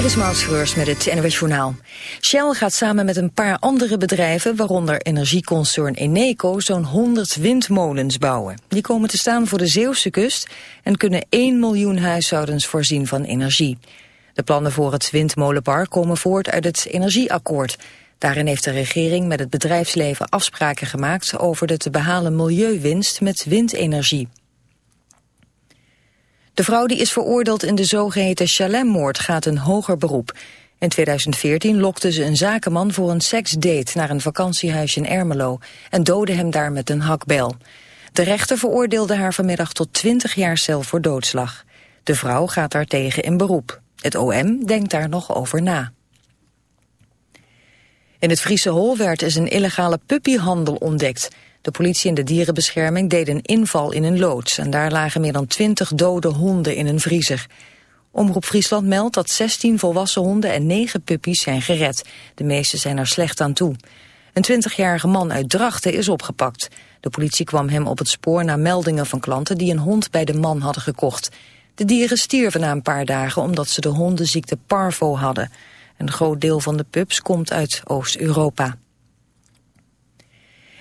Dit is Maud met het NWS Journaal. Shell gaat samen met een paar andere bedrijven, waaronder energieconcern Eneco, zo'n 100 windmolens bouwen. Die komen te staan voor de Zeeuwse kust en kunnen 1 miljoen huishoudens voorzien van energie. De plannen voor het windmolenpark komen voort uit het energieakkoord. Daarin heeft de regering met het bedrijfsleven afspraken gemaakt over de te behalen milieuwinst met windenergie. De vrouw die is veroordeeld in de zogeheten Chalem-moord gaat een hoger beroep. In 2014 lokte ze een zakenman voor een seksdate naar een vakantiehuisje in Ermelo en doodde hem daar met een hakbel. De rechter veroordeelde haar vanmiddag tot 20 jaar cel voor doodslag. De vrouw gaat daartegen in beroep. Het OM denkt daar nog over na. In het Friese Holwerd is een illegale puppyhandel ontdekt. De politie en de dierenbescherming deden een inval in een loods... en daar lagen meer dan twintig dode honden in een vriezer. Omroep Friesland meldt dat 16 volwassen honden en 9 puppies zijn gered. De meeste zijn er slecht aan toe. Een 20-jarige man uit Drachten is opgepakt. De politie kwam hem op het spoor na meldingen van klanten... die een hond bij de man hadden gekocht. De dieren stierven na een paar dagen omdat ze de hondenziekte parvo hadden. Een groot deel van de pups komt uit Oost-Europa.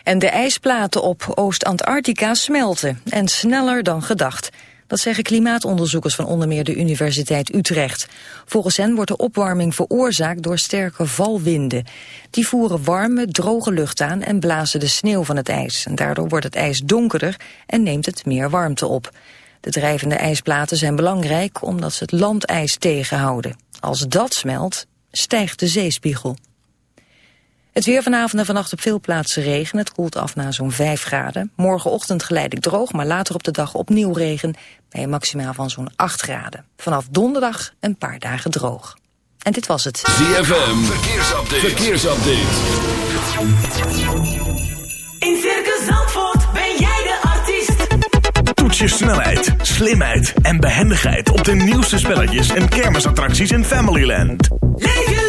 En de ijsplaten op Oost-Antarctica smelten, en sneller dan gedacht. Dat zeggen klimaatonderzoekers van onder meer de Universiteit Utrecht. Volgens hen wordt de opwarming veroorzaakt door sterke valwinden. Die voeren warme, droge lucht aan en blazen de sneeuw van het ijs. En daardoor wordt het ijs donkerder en neemt het meer warmte op. De drijvende ijsplaten zijn belangrijk omdat ze het landijs tegenhouden. Als dat smelt, stijgt de zeespiegel. Het weer vanavond en vannacht op veel plaatsen regen. Het koelt af naar zo'n 5 graden. Morgenochtend geleidelijk droog, maar later op de dag opnieuw regen... bij een maximaal van zo'n 8 graden. Vanaf donderdag een paar dagen droog. En dit was het. ZFM, verkeersupdate. verkeersupdate. In Circus Zandvoort ben jij de artiest. Toets je snelheid, slimheid en behendigheid... op de nieuwste spelletjes en kermisattracties in Familyland. Leef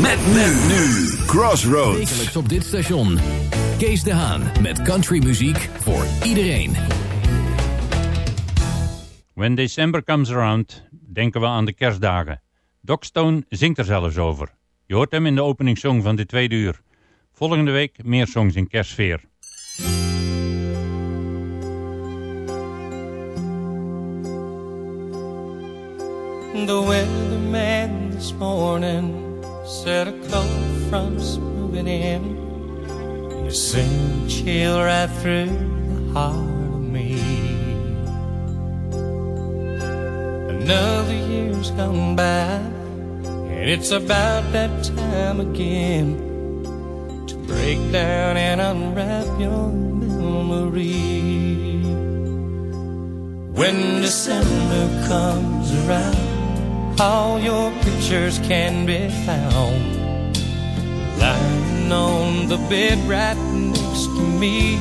Met men nu. Crossroads. Wekelijks op dit station. Kees de Haan met countrymuziek voor iedereen. When December comes around, denken we aan de kerstdagen. Doc Stone zingt er zelfs over. Je hoort hem in de openingssong van dit tweede uur. Volgende week meer songs in kerstsfeer. The weatherman this morning said a cold front's moving in. It sent a chill right through the heart of me. Another year's gone by, and it's about that time again to break down and unwrap your memory. When December comes around, all your pictures can be found lying on the bed right next to me.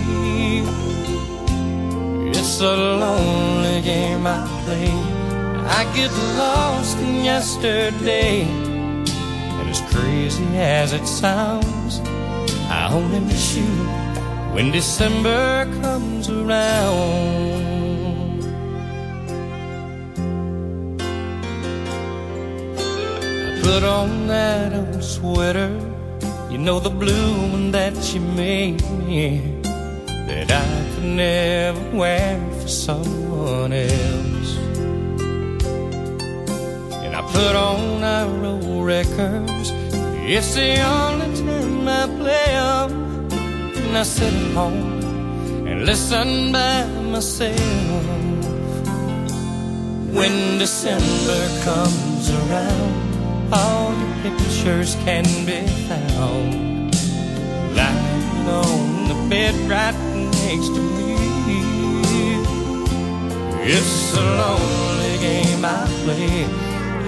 It's a lonely game I play. I get lost in yesterday. And as crazy as it sounds, I only miss you when December comes around. Put on that old sweater, you know the blue one that you made me, that I could never wear for someone else. And I put on our old records, it's the only time I play 'em. And I sit at home and listen by myself. When December comes around, all your pictures can be found. Lying on the bed right next to me. It's a lonely game I play.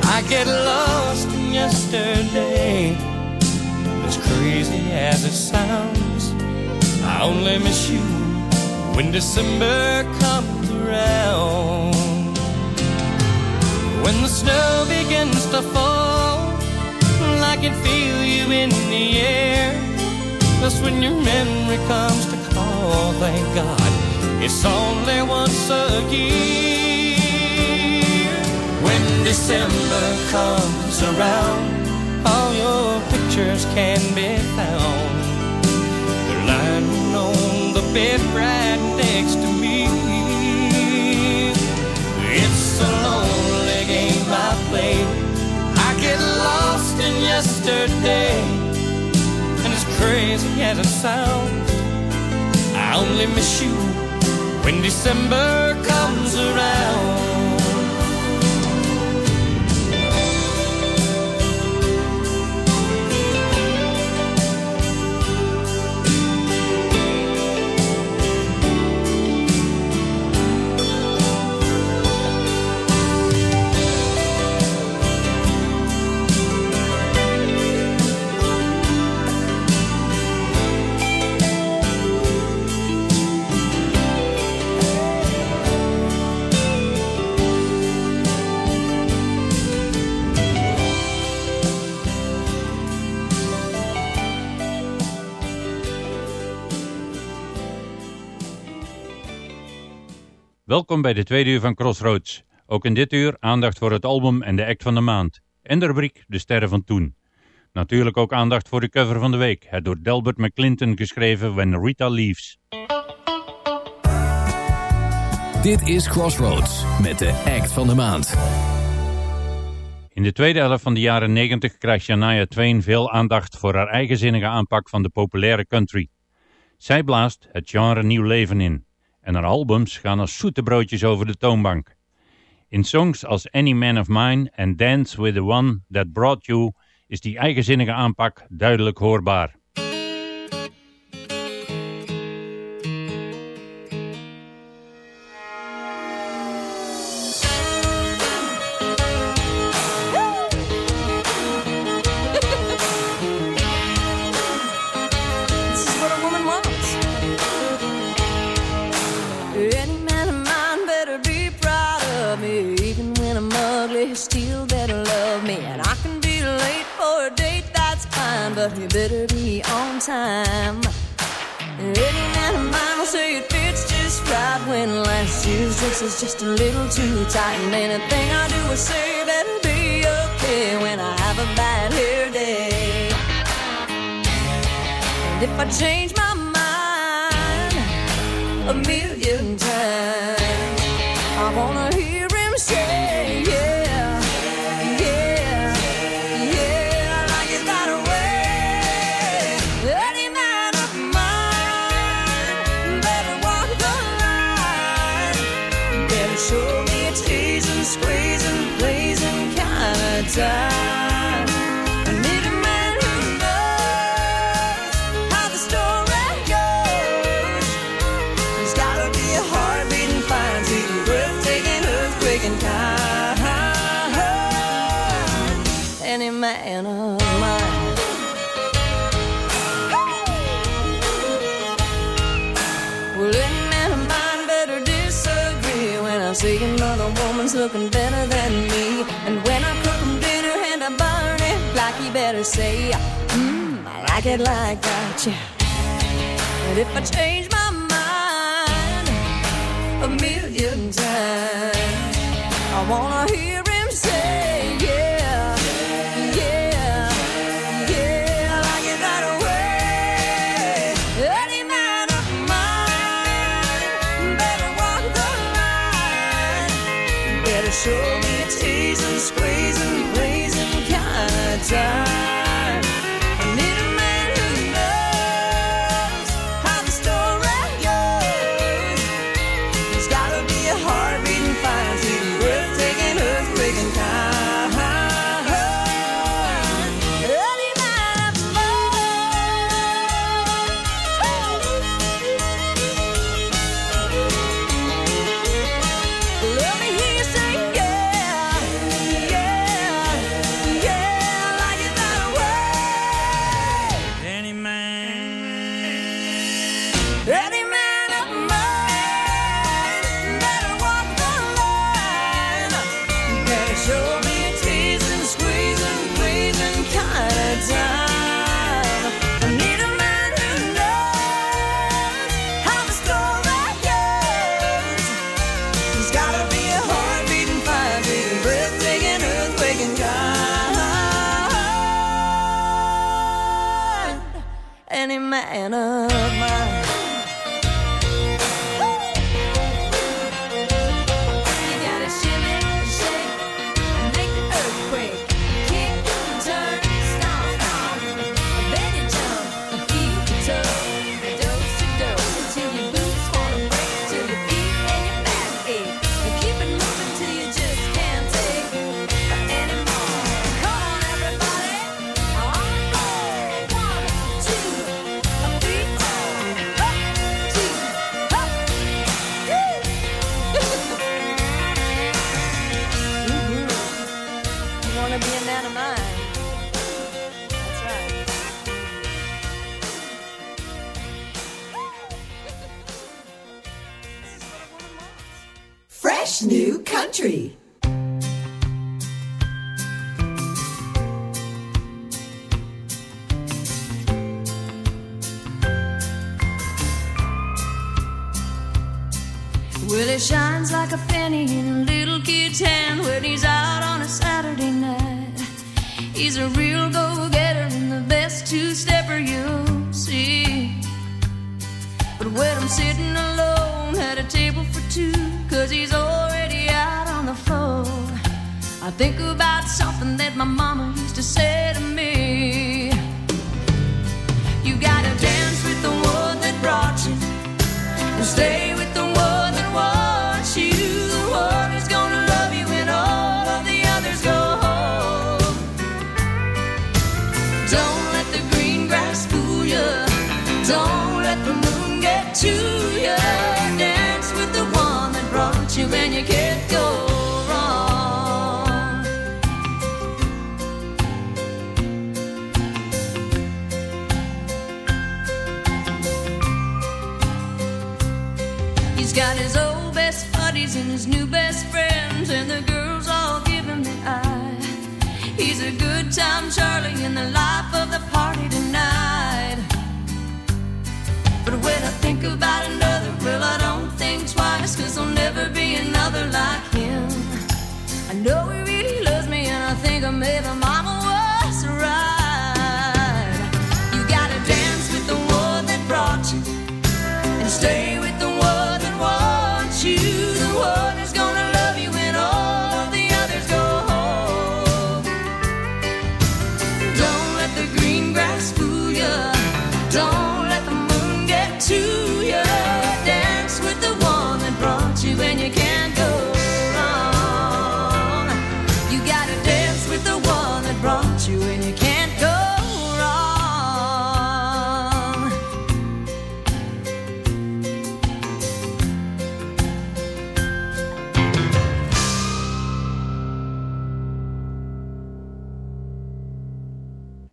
I get lost in yesterday. As crazy as it sounds, I only miss you when December comes around. When the snow begins to fall, can feel you in the air. That's when your memory comes to call, thank God. It's only once a year. When December comes around, all your pictures can be found. They're lying on the bed right next to me. It's a lonely game I play. Yesterday. And as crazy as it sounds, I only miss you when December comes around. Welkom bij de tweede uur van Crossroads. Ook in dit uur aandacht voor het album en de act van de maand. En de rubriek De Sterren van Toen. Natuurlijk ook aandacht voor de cover van de week. Het door Delbert McClinton geschreven When Rita Leaves. Dit is Crossroads met de act van de maand. In de tweede helft van de jaren 90 krijgt Shania Twain veel aandacht voor haar eigenzinnige aanpak van de populaire country. Zij blaast het genre nieuw leven in. En haar albums gaan als zoete broodjes over de toonbank. In songs als Any Man of Mine en Dance with the One That Brought You is die eigenzinnige aanpak duidelijk hoorbaar. But he better be on time. Any man of mine will say it fits just right when last year's dress is just a little too tight. And anything I do or say better be okay when I have a bad hair day. And if I change my mind a million times, I wanna like it like that, yeah. And if I change my mind a million times, I wanna hear man of mine. stay good times early in the life of the party tonight. But when I think about another, well, I don't think twice, cause there'll never be another like him. I know he really loves me, and I think I made my mind.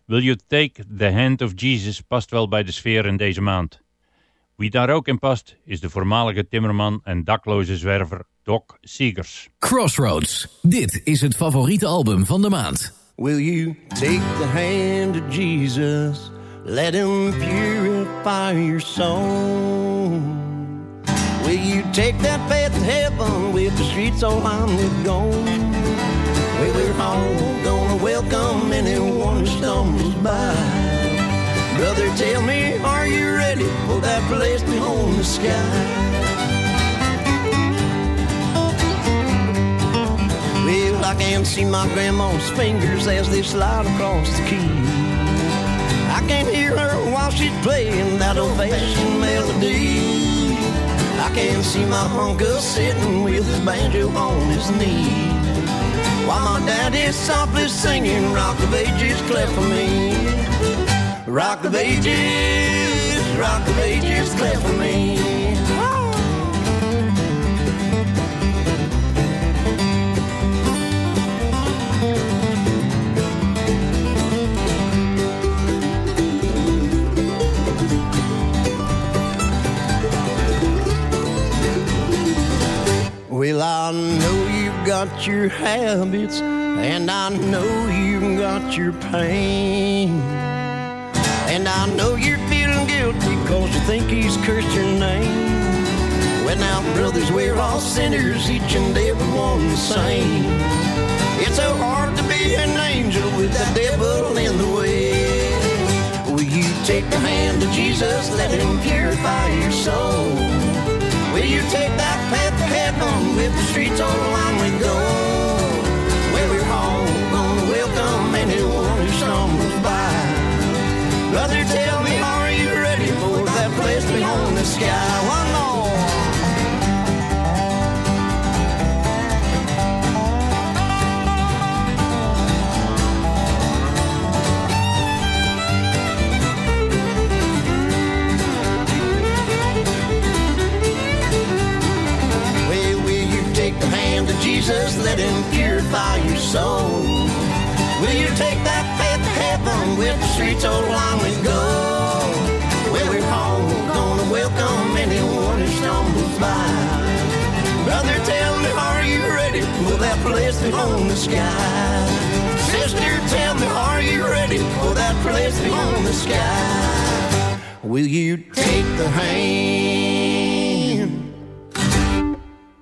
Will You Take the Hand of Jesus past wel bij de sfeer in deze maand. Wie daar ook in past is de voormalige timmerman en dakloze zwerver Doc Seegers. Crossroads, dit is het favoriete album van de maand. Will you take the hand of Jesus, let him purify your soul. Will you take that path to heaven with the streets all lined with gold? Well, we're all gonna welcome anyone who stumbles by. Brother, tell me, are you ready for that place beyond the sky? Well, I can see my grandma's fingers as they slide across the key. I can hear her while she's playing that old-fashioned melody. I can see my uncle sitting with his banjo on his knee. While my daddy's softly singing Rock of Ages, clap for me. Rock of Ages, Rock of Ages, clap for me. Well, I know got your habits, and I know you've got your pain. And I know you're feeling guilty because you think he's cursed your name. Well, now, brothers, we're all sinners, each and every one the same. It's so hard to be an angel with the devil in the way. Will you take the hand of Jesus, let him purify your soul? Will you take that path to heaven with the streets all lined with gold? Well, we're all gonna welcome anyone who stumbles by. Brother, tell me, sky? Sister, tell me, are you ready for that the? Will you take the?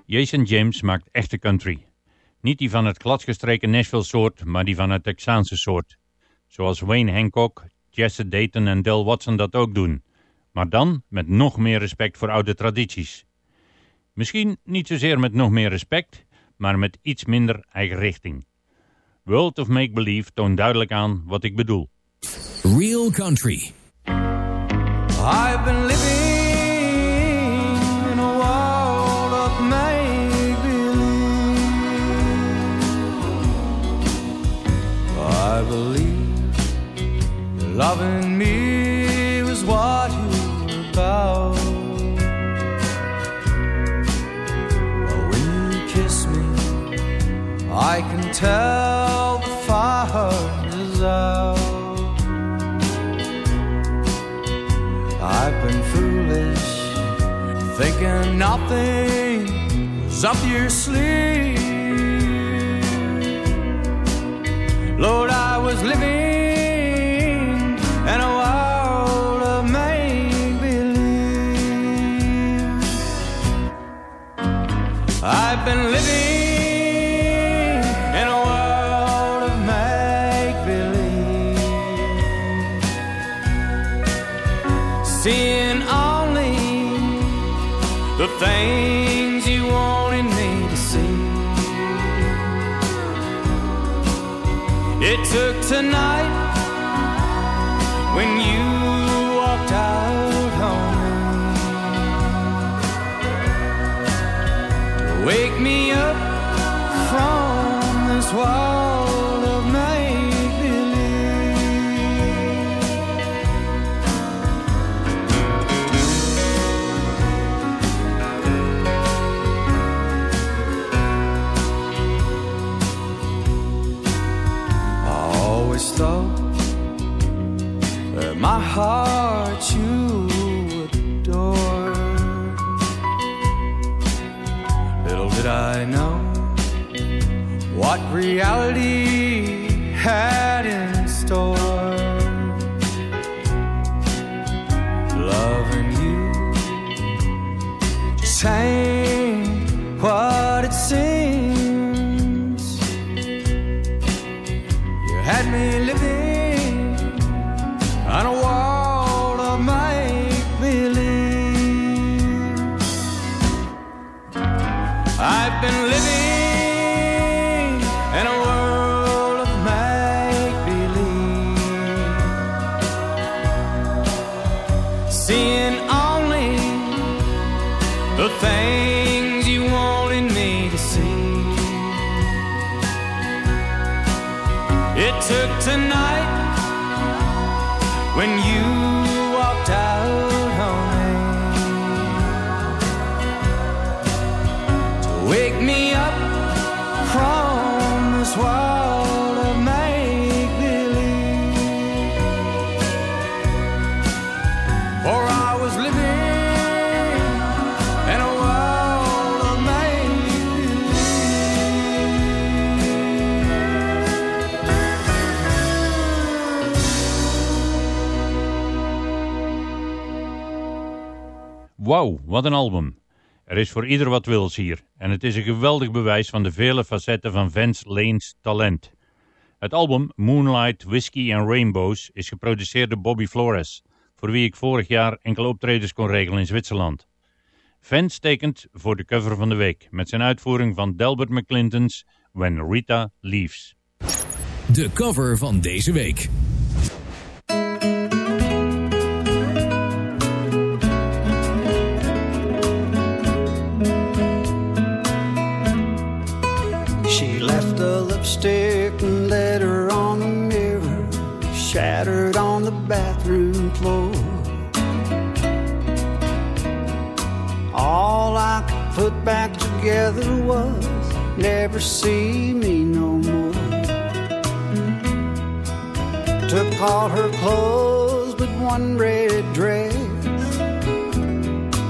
Jason James maakt echte country. Niet die van het gladgestreken Nashville soort, maar die van het Texaanse soort. Zoals Wayne Hancock, Jesse Dayton en Del Watson dat ook doen. Maar dan met nog meer respect voor oude tradities. Misschien niet zozeer met nog meer respect, maar met iets minder eigen richting. World of Make Believe toont duidelijk aan wat ik bedoel. Real Country. I've been living in a world of make believe. I believe loving me I can tell the fire is out. I've been foolish, thinking nothing was up your sleeve. Lord, I was living tonight Took tonight Wauw, wat een album. Er is voor ieder wat wils hier en het is een geweldig bewijs van de vele facetten van Vance Lane's talent. Het album Moonlight, Whiskey and Rainbows is geproduceerd door Bobby Flores, voor wie ik vorig jaar enkele optredens kon regelen in Zwitserland. Vance tekent voor de cover van de week met zijn uitvoering van Delbert McClinton's When Rita Leaves. De cover van deze week. Shattered on the bathroom floor. All I could put back together was never see me no more. Took all her clothes but one red dress,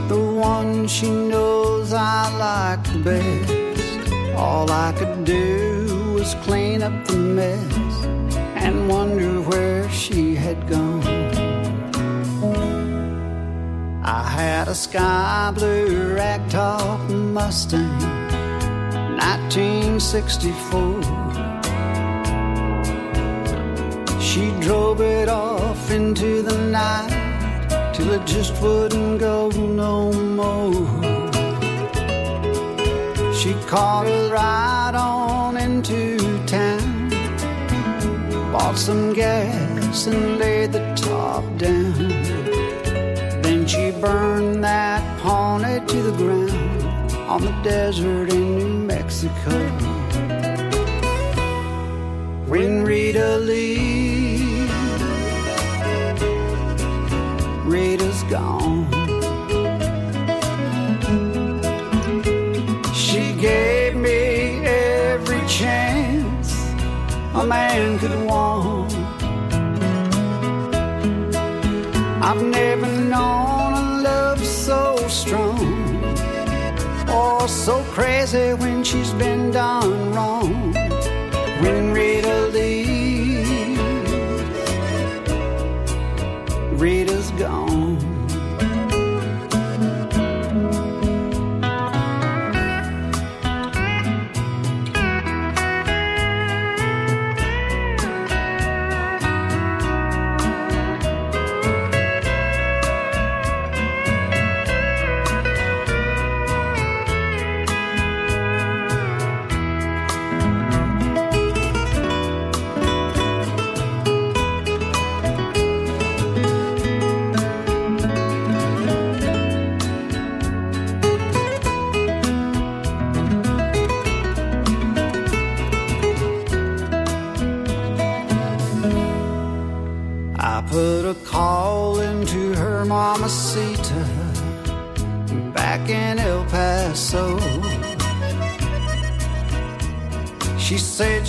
the one she knows I like the best. All I could do was clean up the mess and wonder where she had gone. I had a sky blue ragtop Mustang, 1964. She drove it off into the night till it just wouldn't go no more. She caught a ride on bought some gas and laid the top down. Then she burned that pony to the ground on the desert in New Mexico. When Rita leaves, Rita's gone. A man could want. I've never known a love so strong or so crazy when she's been done wrong.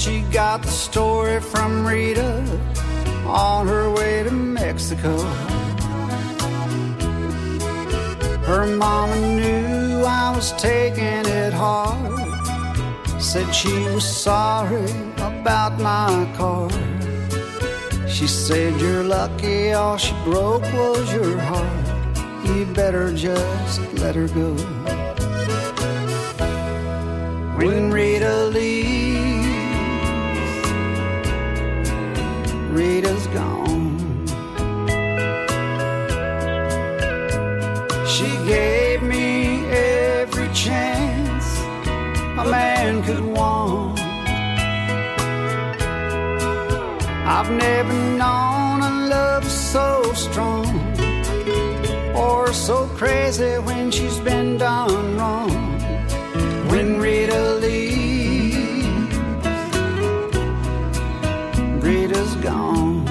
She got the story from Rita on her way to Mexico. Her mama knew I was taking it hard. Said she was sorry about my car. She said you're lucky all she broke was your heart. You better just let her go. When Rita leaves, I've never known a love so strong or so crazy when she's been done wrong. When Rita leaves, Rita's gone.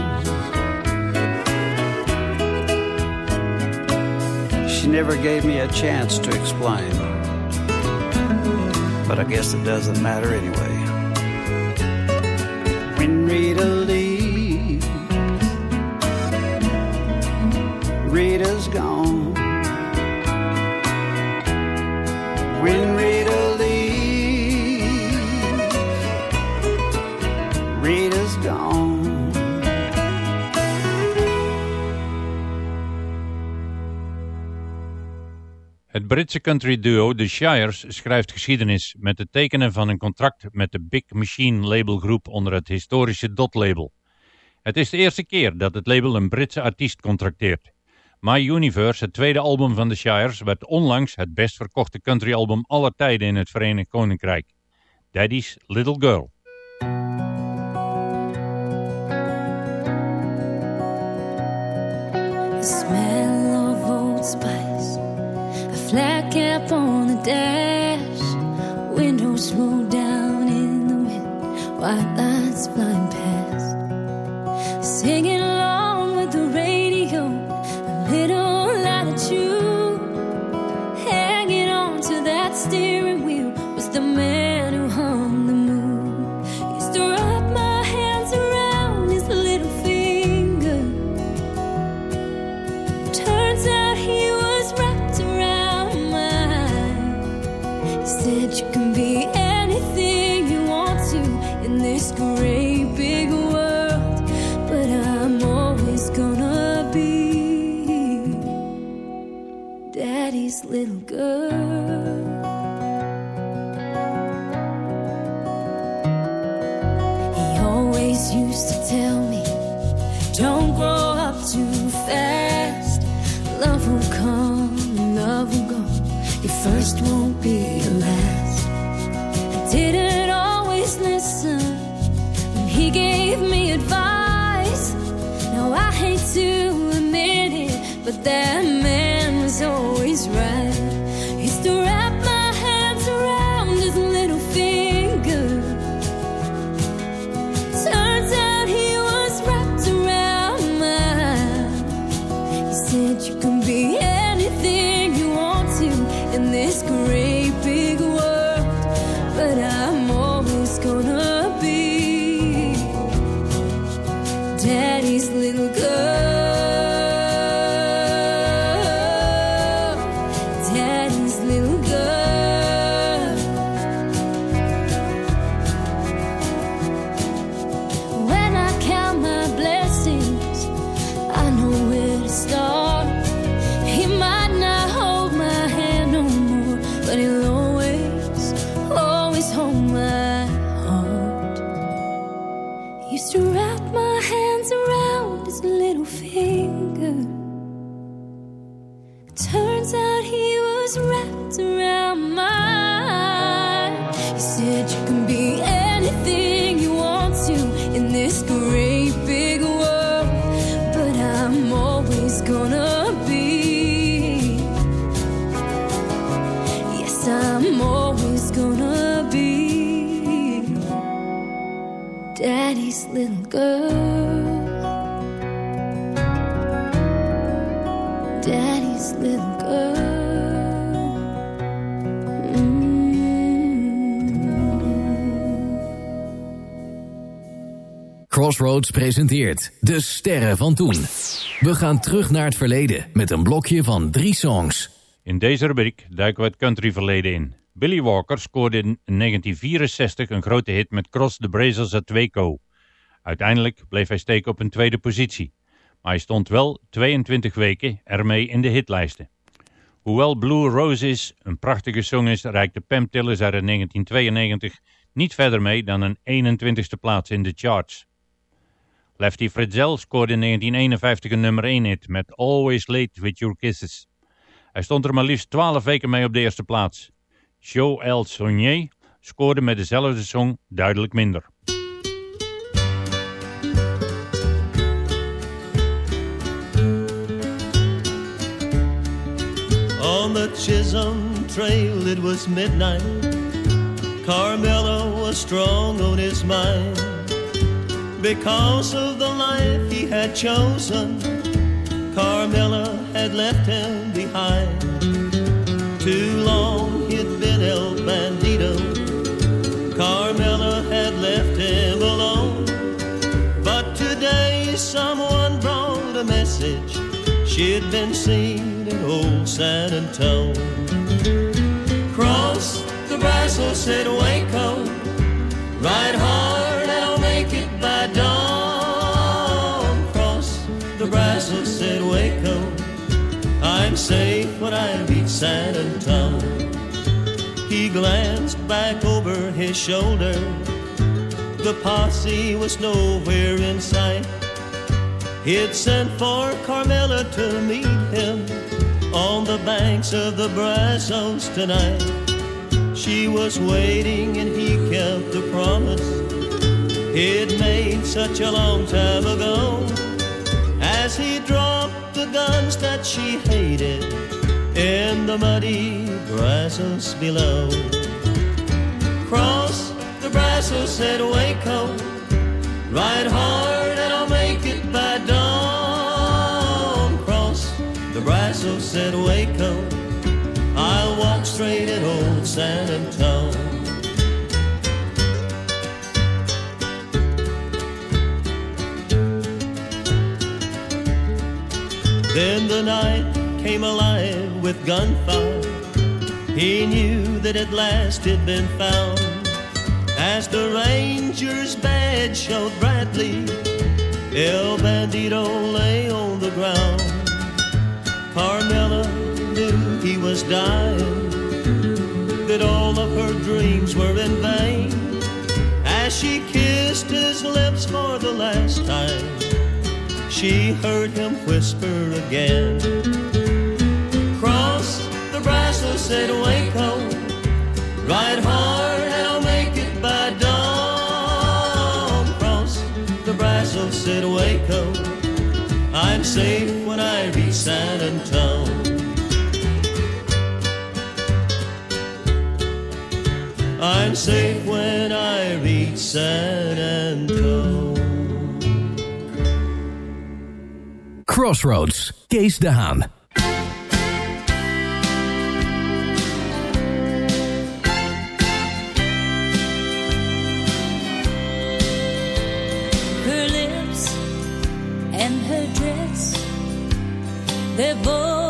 She never gave me a chance to explain, but I guess it doesn't matter anyway. When Rita leaves, Gone. Het Britse country duo The Shires schrijft geschiedenis met het tekenen van een contract met de Big Machine labelgroep onder het historische Dot label. Het is de eerste keer dat het label een Britse artiest contracteert. My Universe, het tweede album van The Shires, werd onlangs het best verkochte countryalbum aller tijden in het Verenigd Koninkrijk. Daddy's Little Girl. Smell of old spice, a flat cap on the dash, windows roll down in the wind, white lights flying little girl. He always used to tell me, don't grow up too fast. Love will come, love will go. Your first won't be your last. I didn't always listen when he gave me advice. Now I hate to admit it, but that presenteert De Sterren van Toen. We gaan terug naar het verleden met een blokje van drie songs. In deze rubriek duiken we het countryverleden in. Billy Walker scoorde in 1964 een grote hit met Cross the Brazos at Waco. Uiteindelijk bleef hij steken op een tweede positie. Maar hij stond wel 22 weken ermee in de hitlijsten. Hoewel Blue Roses een prachtige song is, reikte Pam Tillis er in 1992 niet verder mee dan een 21ste plaats in de charts. Lefty Fritzel scoorde in 1951 een nummer 1 hit met Always Late With Your Kisses. Hij stond er maar liefst 12 weken mee op de eerste plaats. Joël Sonnier scoorde met dezelfde song duidelijk minder. On the Chisholm Trail it was midnight Carmelo was strong on his mind Because of the life he had chosen, Carmela had left him behind. Too long he'd been El Bandito. Carmela had left him alone. But today someone brought a message. She'd been seen in old San Antone. Cross the Brazos said Waco. Ride hard, Waco. I'm safe when I reach San Antone. He glanced back over his shoulder. The posse was nowhere in sight. He'd sent for Carmela to meet him on the banks of the Brazos tonight. She was waiting and he kept the promise he'd made such a long time ago. As he dropped the guns that she hated in the muddy Brazos below. Cross the Brazos said Waco, ride hard and I'll make it by dawn. Cross the Brazos said Waco, I'll walk straight at old San Antone. Then the night came alive with gunfire. He knew that at last it'd been found. As the ranger's badge showed brightly, El Bandito lay on the ground. Carmela knew he was dying, that all of her dreams were in vain. As she kissed his lips for the last time, she heard him whisper again. Cross the Brazos said Waco, ride hard and I'll make it by dawn. Cross the Brazos said Waco, I'm safe when I reach San Antone. I'm safe when I reach San Antone. Crossroads, Kees de Haan. her lips and her dress. They're both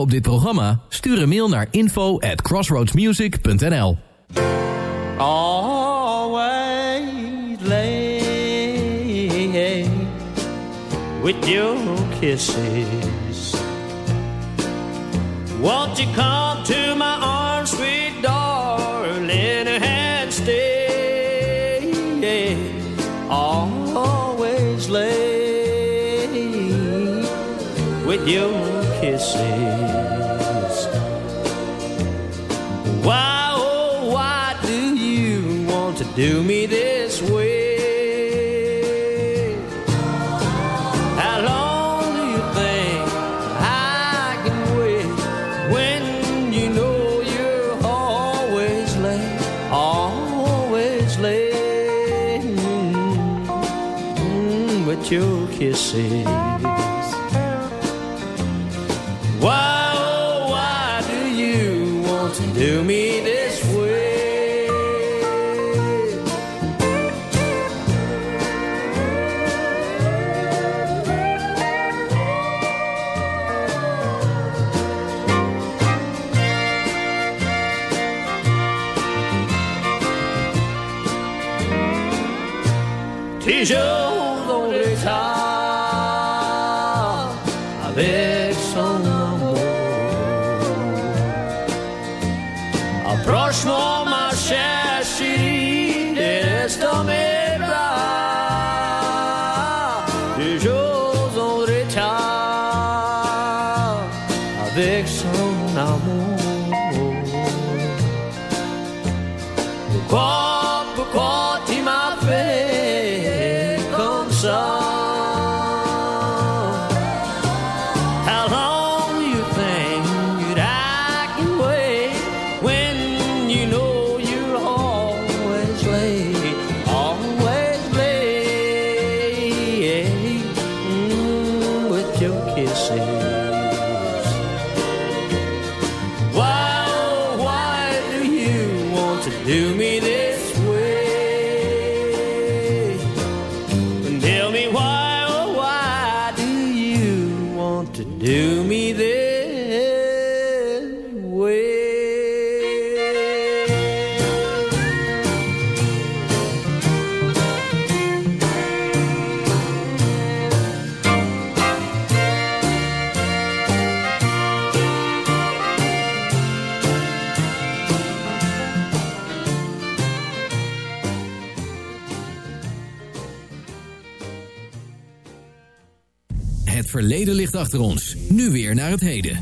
reageren op dit programma? Stuur een mail naar info at crossroadsmusic.nl always lay with your kisses. Won't you come to my arms, sweet darling, and stay? Always lay with your kisses. Why, oh, why do you want to do me this way? How long do you think I can wait when you know you're always late, always late mm, with your kisses? Achter ons. Nu weer naar het heden.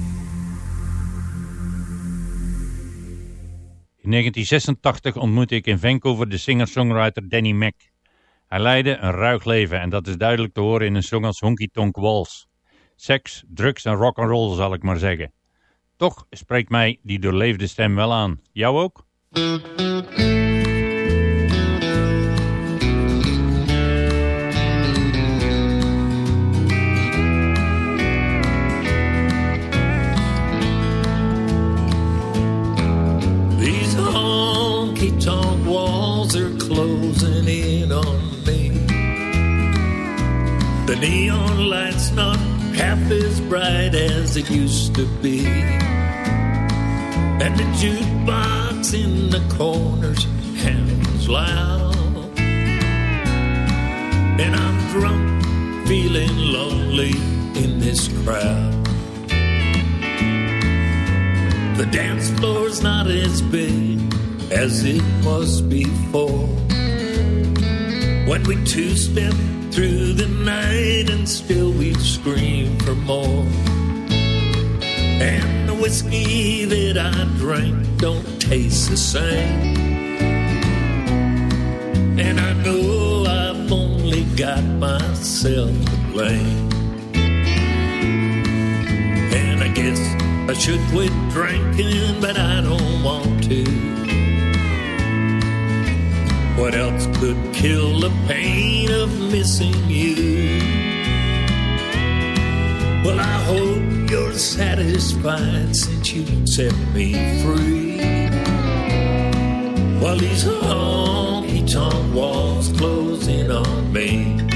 In 1986 ontmoette ik in Vancouver de singer-songwriter Danny Mac. Hij leidde een ruig leven en dat is duidelijk te horen in een song als Honky Tonk Waltz. Seks, drugs en rock'n'roll zal ik maar zeggen. Toch spreekt mij die doorleefde stem wel aan. Jou ook? Neon lights not half as bright as it used to be. And the jukebox in the corners hands loud. And I'm drunk, feeling lonely in this crowd. The dance floor's not as big as it was before. When we two step through the night and still we scream for more. And the whiskey that I drank don't taste the same. And I know I've only got myself to blame. And I guess I should quit drinking, but I don't want to. What else could kill the pain of missing you? Well, I hope you're satisfied since you set me free. While these honky tonk walls closing on me.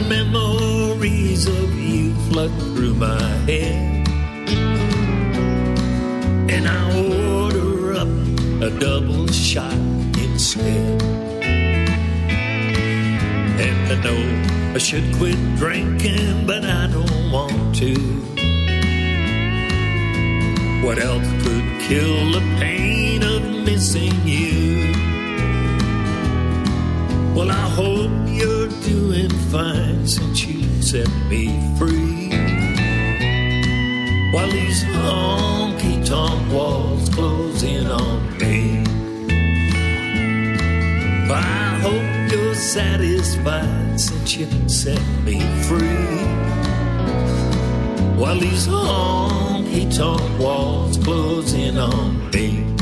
The memories of you flood through my head. And I order up a double shot instead. And I know I should quit drinking, but I don't want to. What else could kill the pain of missing you? Well, I hope you're doing fine since you set me free. While these honky tonk walls close in on me. I hope you're satisfied since you set me free. While these honky tonk walls close in on me.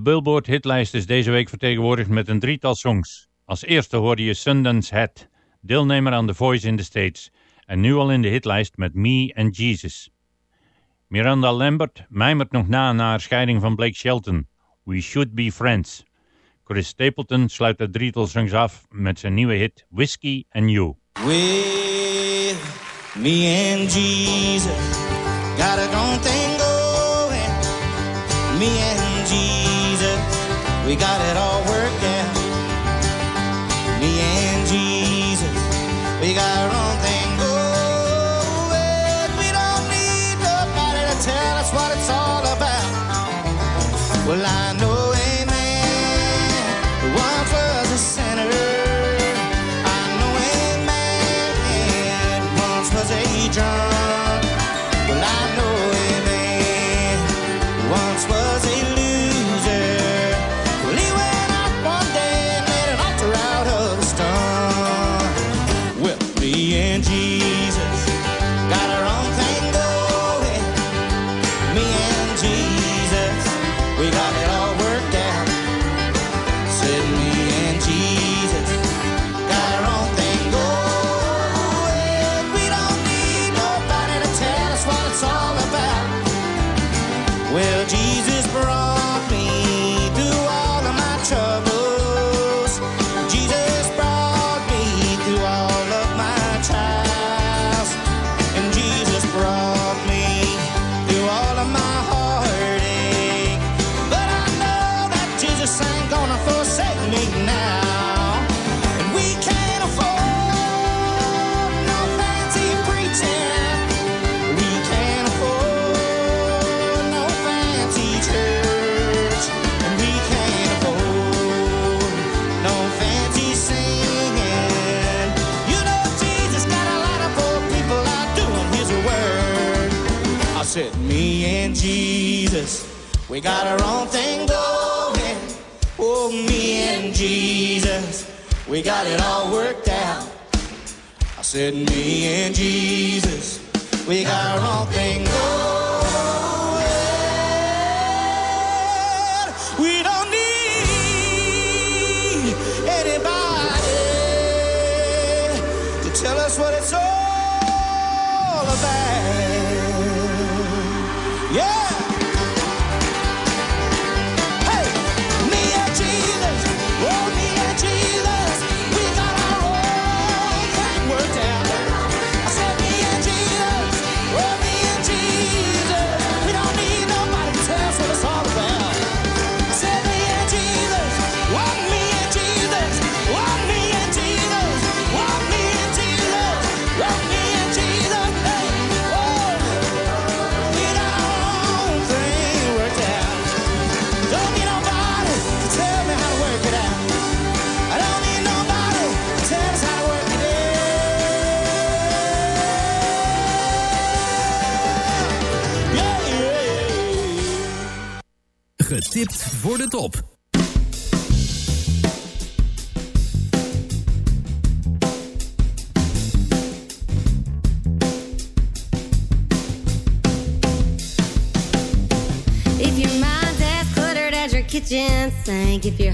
De Billboard hitlijst is deze week vertegenwoordigd met een drietal songs. Als eerste hoorde je Sundance Hat, deelnemer aan The Voice in the States. En nu al in de hitlijst met Me and Jesus. Miranda Lambert mijmert nog na na haar scheiding van Blake Shelton. We Should Be Friends. Chris Stapleton sluit de drietal songs af met zijn nieuwe hit Whiskey and You. Me and Jesus, got thing going. Me and Jesus, we got it all worked out. Me and Jesus, we got our own thing going. We don't need nobody to tell us what it's all about. Well, I know a man who once was a sinner. I know a man who once was a drunk. We got our own thing going. Oh, me and Jesus, we got it all worked out. I said, me and Jesus, we got our own thing going. thank you for you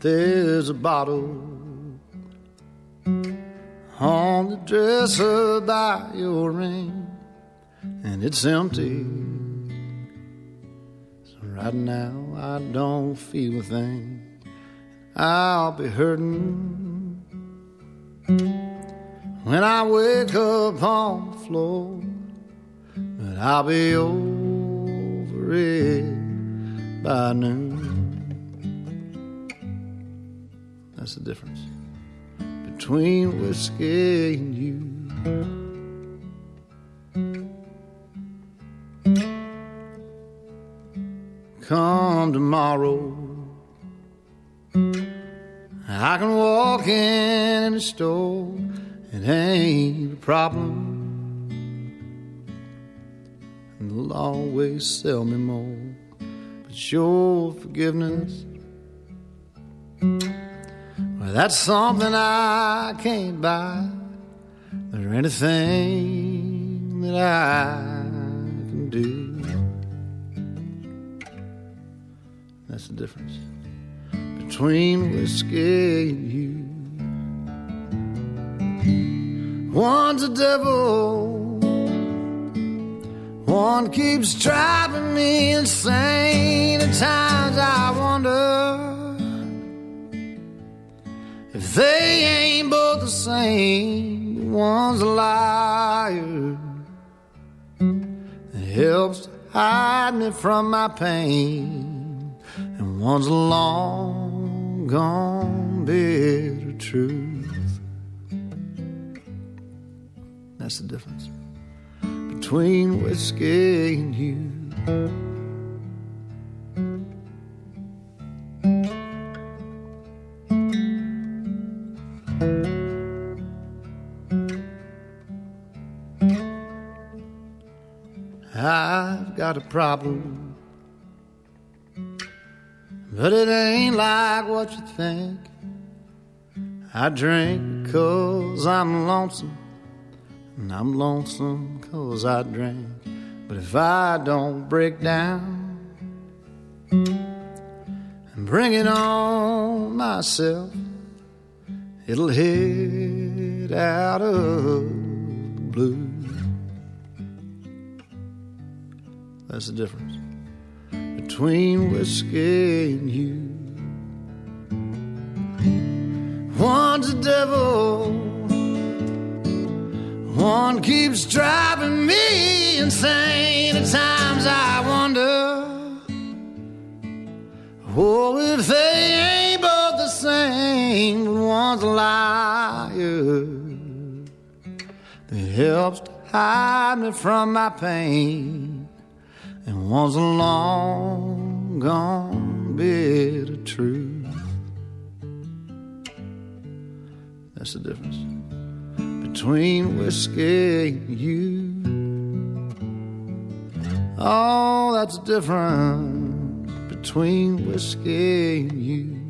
There's a bottle on the dresser by your ring, and it's empty. So right now I don't feel a thing. I'll be hurting when I wake up on the floor, but I'll be over it by noon. That's the difference between whiskey and you. come tomorrow. I can walk in the store, it ain't a problem. And they'll always sell me more, but your forgiveness well, that's something I can't buy. Or anything that I can do. That's the difference between whiskey and you. One's a devil, one keeps driving me insane. At times I wonder they ain't both the same. One's a liar that helps to hide me from my pain, and one's a long gone bitter truth. That's the difference between whiskey and you. Problem, but it ain't like what you think. I drink because I'm lonesome, and I'm lonesome because I drink. But if I don't break down and bring it on myself, it'll hit out of blue. That's the difference between whiskey and you. One's a devil, one keeps driving me insane. At times I wonder, oh, if they ain't both the same. One's a liar that helps to hide me from my pain and one's a long gone bit of truth. That's the difference between whiskey and you. Oh, that's the difference between whiskey and you.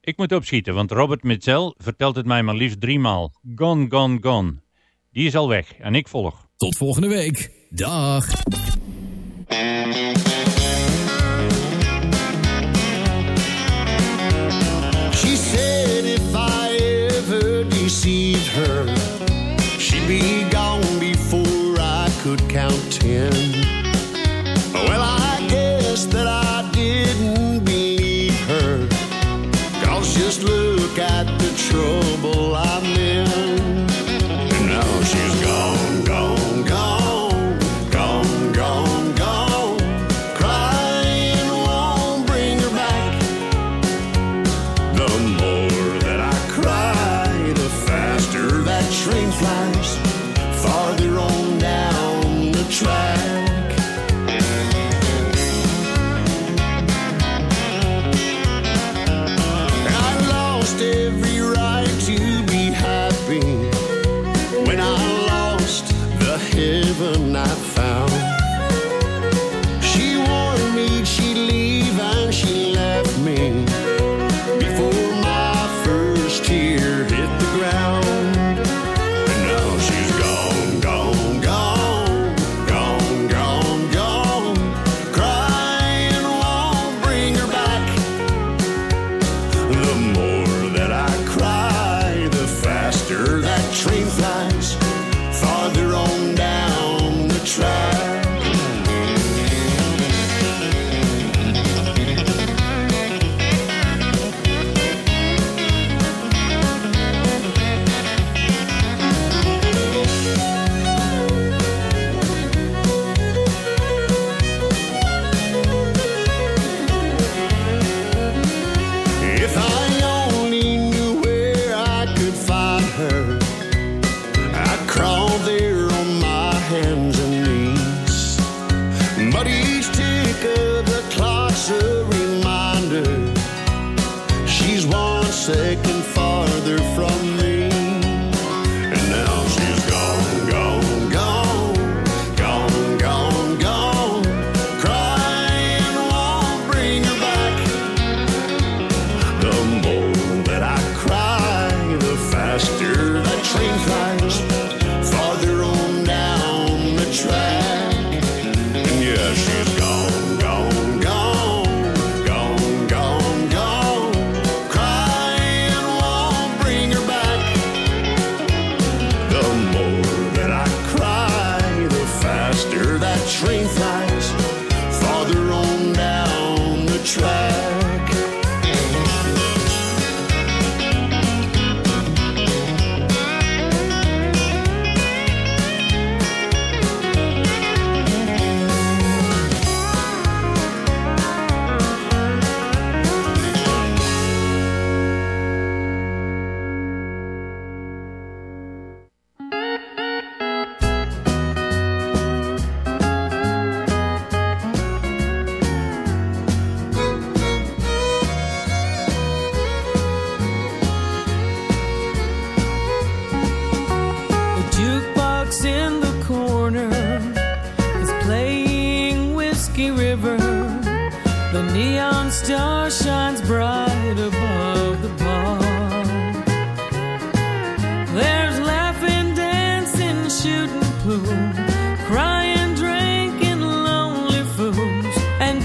Ik moet opschieten, want Robert Mitchell vertelt het mij maar liefst driemaal. Gone, gone, gone. Die is al weg en ik volg. Tot volgende week. Dag. She said if I ever deceived her, she'd be gone before I could count ten.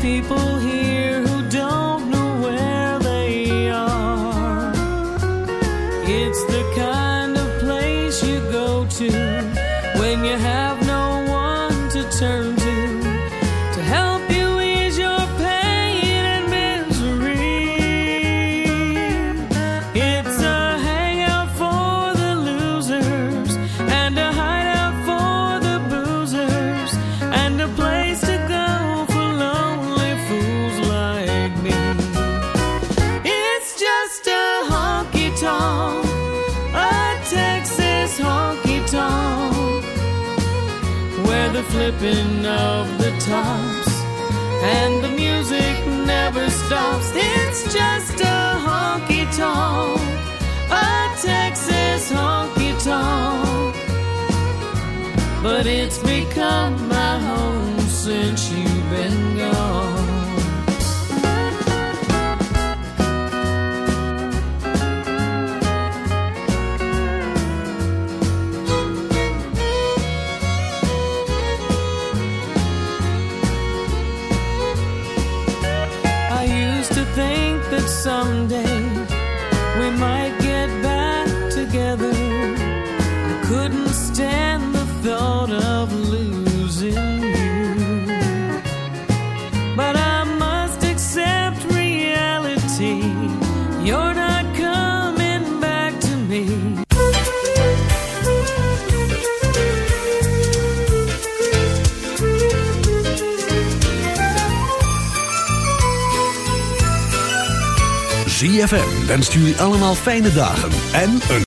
people here. and the music never stops. It's just a honky tonk, a Texas honky tonk, but it's become FM wenst jullie allemaal fijne dagen en een...